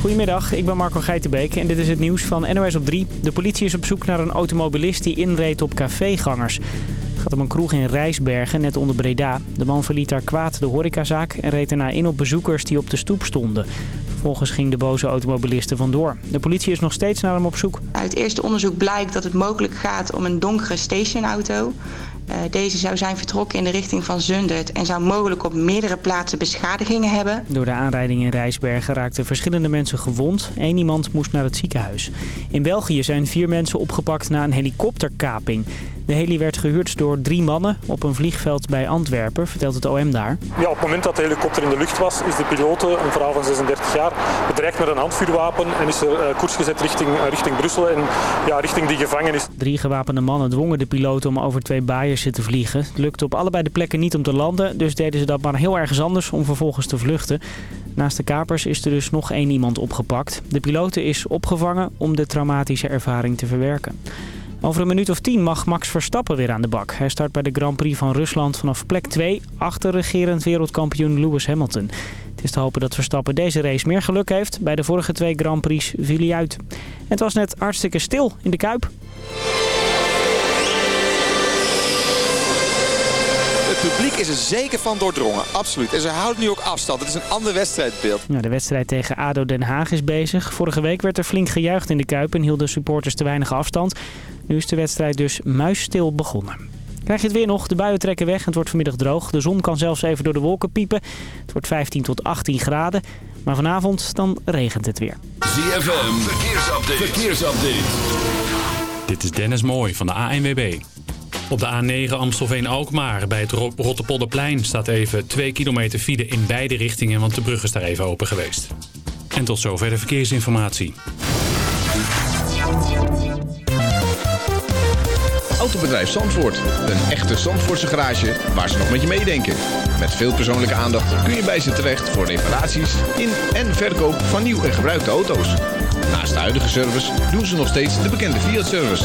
Goedemiddag, ik ben Marco Geitenbeek en dit is het nieuws van NOS op 3. De politie is op zoek naar een automobilist die inreed op cafégangers. Het gaat om een kroeg in Rijsbergen, net onder Breda. De man verliet daar kwaad de horecazaak en reed daarna in op bezoekers die op de stoep stonden. Vervolgens ging de boze automobilist er vandoor. De politie is nog steeds naar hem op zoek. Uit eerste onderzoek blijkt dat het mogelijk gaat om een donkere stationauto. Uh, deze zou zijn vertrokken in de richting van Zundert en zou mogelijk op meerdere plaatsen beschadigingen hebben. Door de aanrijding in Rijsbergen raakten verschillende mensen gewond. Eén iemand moest naar het ziekenhuis. In België zijn vier mensen opgepakt na een helikopterkaping. De heli werd gehuurd door drie mannen op een vliegveld bij Antwerpen, vertelt het OM daar. Ja, op het moment dat de helikopter in de lucht was, is de piloot, een vrouw van 36 jaar, bedreigd met een handvuurwapen en is er uh, koers gezet richting, uh, richting Brussel en ja, richting die gevangenis. Drie gewapende mannen dwongen de piloot om over twee te vliegen. Het lukte op allebei de plekken niet om te landen, dus deden ze dat maar heel ergens anders om vervolgens te vluchten. Naast de kapers is er dus nog één iemand opgepakt. De piloot is opgevangen om de traumatische ervaring te verwerken. Over een minuut of tien mag Max Verstappen weer aan de bak. Hij start bij de Grand Prix van Rusland vanaf plek 2 achter regerend wereldkampioen Lewis Hamilton. Het is te hopen dat Verstappen deze race meer geluk heeft. Bij de vorige twee Grand Prix viel hij uit. Het was net hartstikke stil in de Kuip. Het publiek is er zeker van doordrongen, absoluut. En ze houden nu ook afstand. Het is een ander wedstrijdbeeld. Ja, de wedstrijd tegen ADO Den Haag is bezig. Vorige week werd er flink gejuicht in de Kuip en hielden supporters te weinig afstand. Nu is de wedstrijd dus muisstil begonnen. Krijg je het weer nog? De buien trekken weg en het wordt vanmiddag droog. De zon kan zelfs even door de wolken piepen. Het wordt 15 tot 18 graden. Maar vanavond dan regent het weer. ZFM, verkeersupdate. verkeersupdate. Dit is Dennis Mooij van de ANWB. Op de A9 Amstelveen-Alkmaar bij het Rotterpolderplein staat even 2 kilometer file in beide richtingen, want de brug is daar even open geweest. En tot zover de verkeersinformatie. Autobedrijf Zandvoort. Een echte Zandvoortse garage waar ze nog met je meedenken. Met veel persoonlijke aandacht kun je bij ze terecht voor reparaties in en verkoop van nieuw en gebruikte auto's. Naast de huidige service doen ze nog steeds de bekende Fiat-service.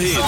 En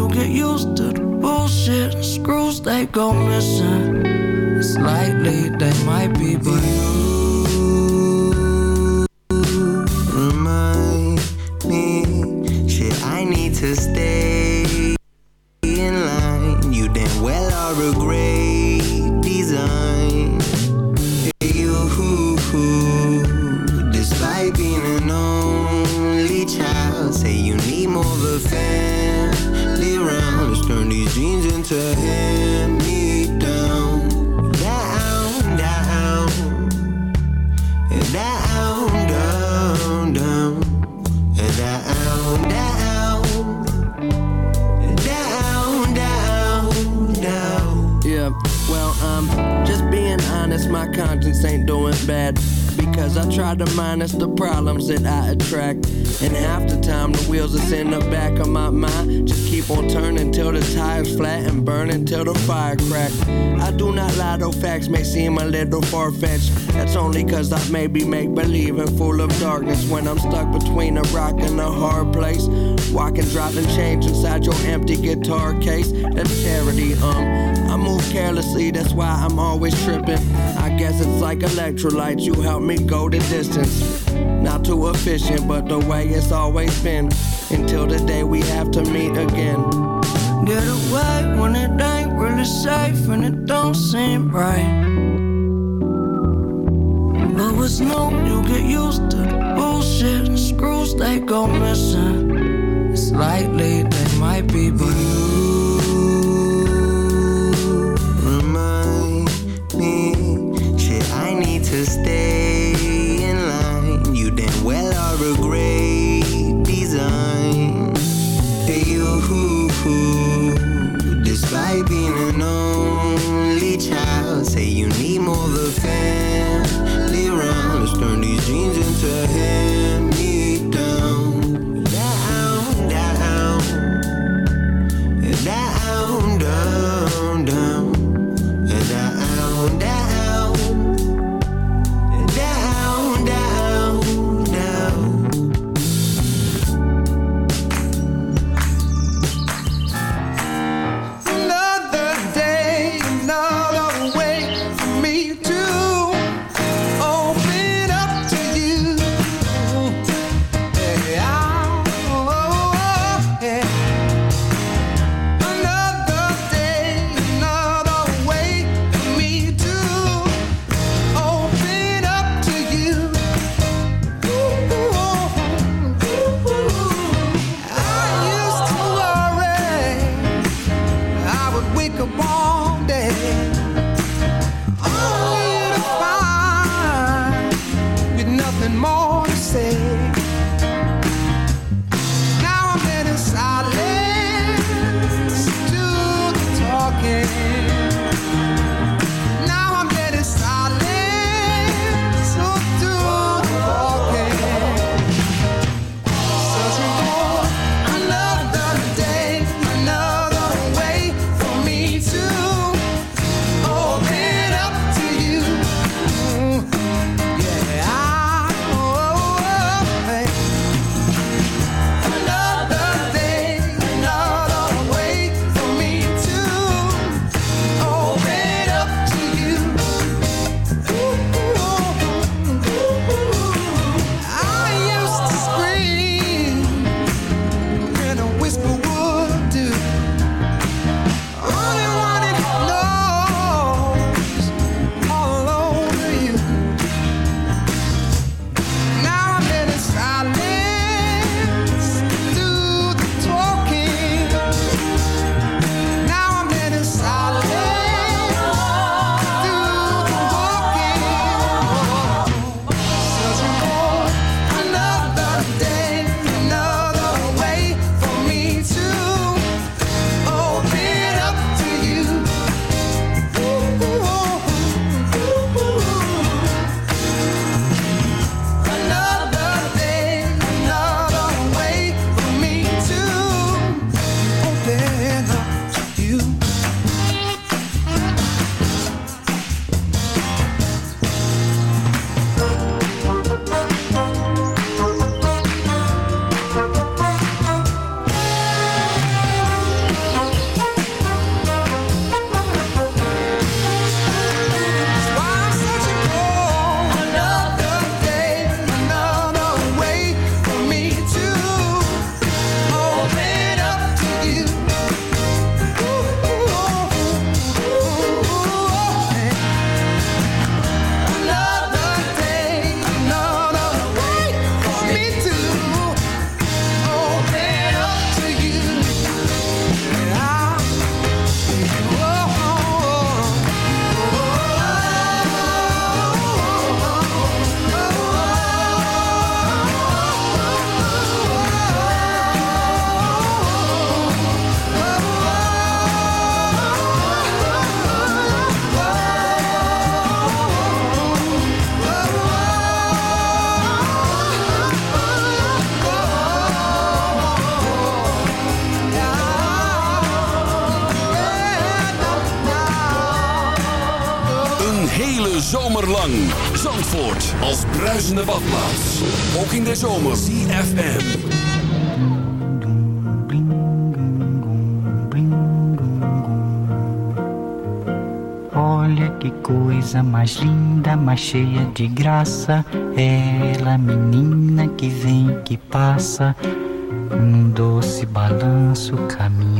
you get used to the bullshit Screws, they go missing It's likely they might be, but you far-fetched That's only cause I maybe make believe and full of darkness. When I'm stuck between a rock and a hard place Walking, driving, change inside your empty guitar case. That's charity, um. I move carelessly, that's why I'm always tripping. I guess it's like electrolytes, you help me go the distance. Not too efficient, but the way it's always been. Until the day we have to meet again. Get away when it ain't really safe and it don't seem right it's new, you get used to the bullshit. Screws, they go missing. It's likely they might be, but you. lang. Zandvoort als bruisende badplaats. Ook in de zomer. CFM. Olha que coisa mais linda, mais cheia de graça. Ela, menina que vem, que passa. Um doce balanço caminha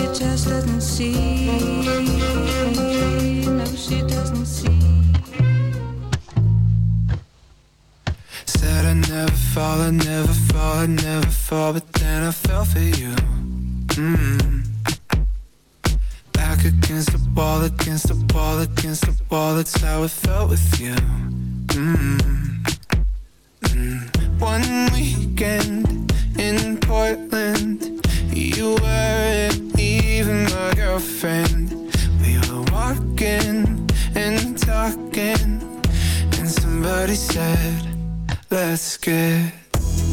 She just doesn't see. No, she doesn't see. Said I'd never fall, I'd never fall, I'd never fall, but then I fell for you. Mm. Back against the wall, against the wall, against the wall, that's how it felt with you. Mm. Mm. One weekend in Portland, you weren't even my girlfriend. We were walking and talking, and somebody said, Let's get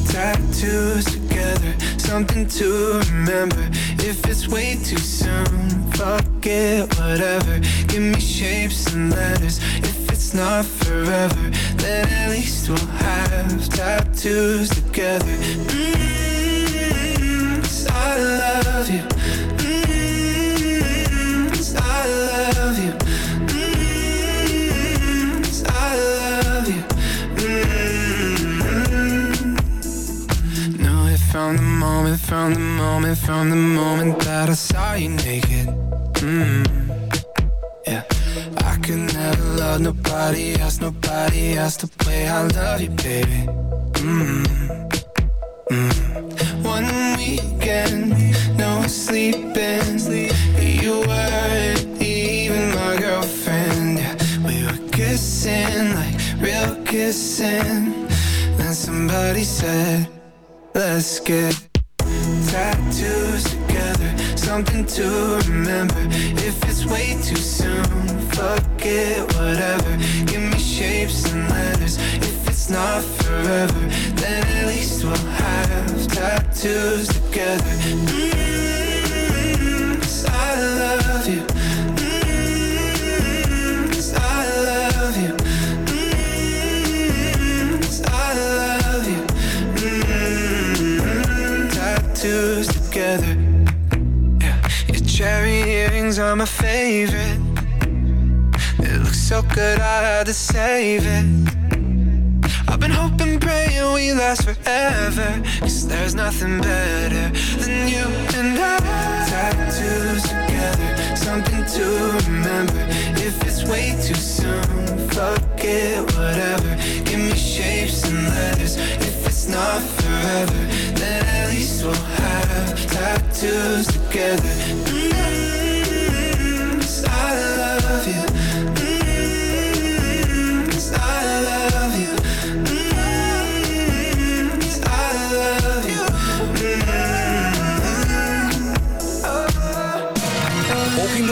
tattoos together, something to remember. If it's way too soon, fuck it, whatever. Give me shapes and letters. If it's not forever, then at least we'll have tattoos together. Mm, 'cause I love you. From the moment, from the moment, from the moment that I saw you naked. Mm. Yeah, I could never love nobody else, nobody else the way I love you, baby. Mm. Mm. One weekend, no sleeping. You weren't even kissing like real kissing. Then somebody said, Let's get tattoos together, something to remember. If it's way too soon, fuck it, whatever. Give me shapes and letters. If it's not forever, then at least we'll have tattoos are my favorite. It looks so good, I had to save it. I've been hoping, praying we last forever. Cause there's nothing better than you and I. Tattoos together, something to remember. If it's way too soon, fuck it, whatever. Give me shapes and letters. If it's not forever, then at least we'll have tattoos together. Mm,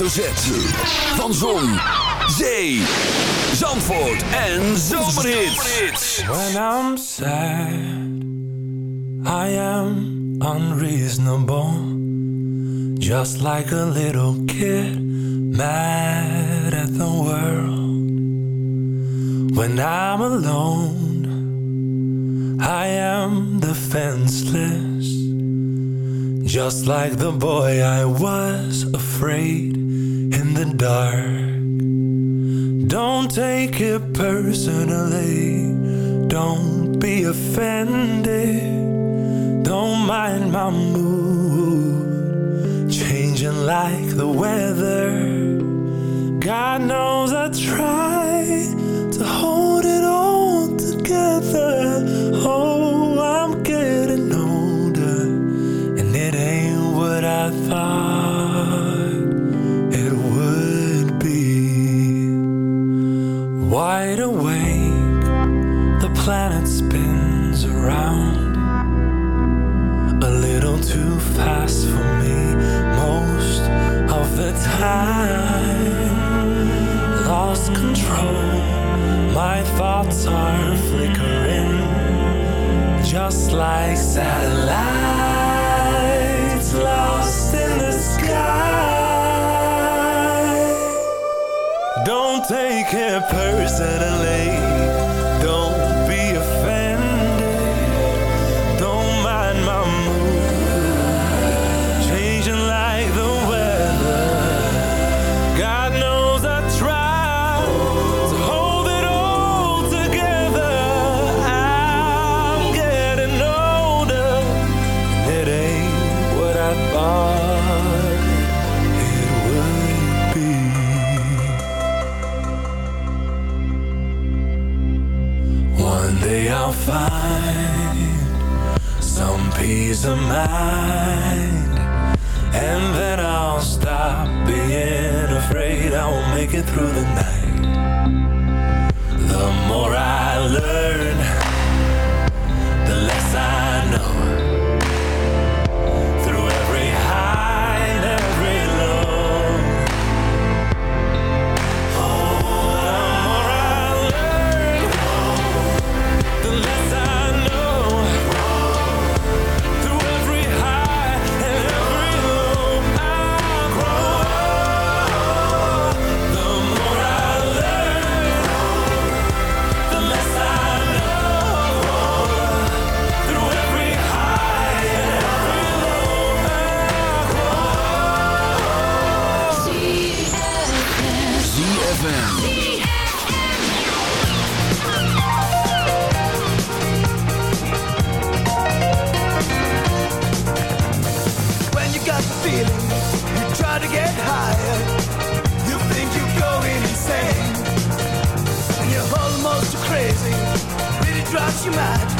van Zon, Zee, Zandvoort en Zomerhits. When I'm sad, I am unreasonable. Just like a little kid, mad at the world. When I'm alone, I am defenseless. Just like the boy I was afraid in the dark. Don't take it personally. Don't be offended. Don't mind my mood. Changing like the weather. God knows I try to hold My thoughts are flickering, just like satellites lost in the sky. Don't take it personally. peace of mind. And then I'll stop being afraid. I will make it through the night. The more I learn you might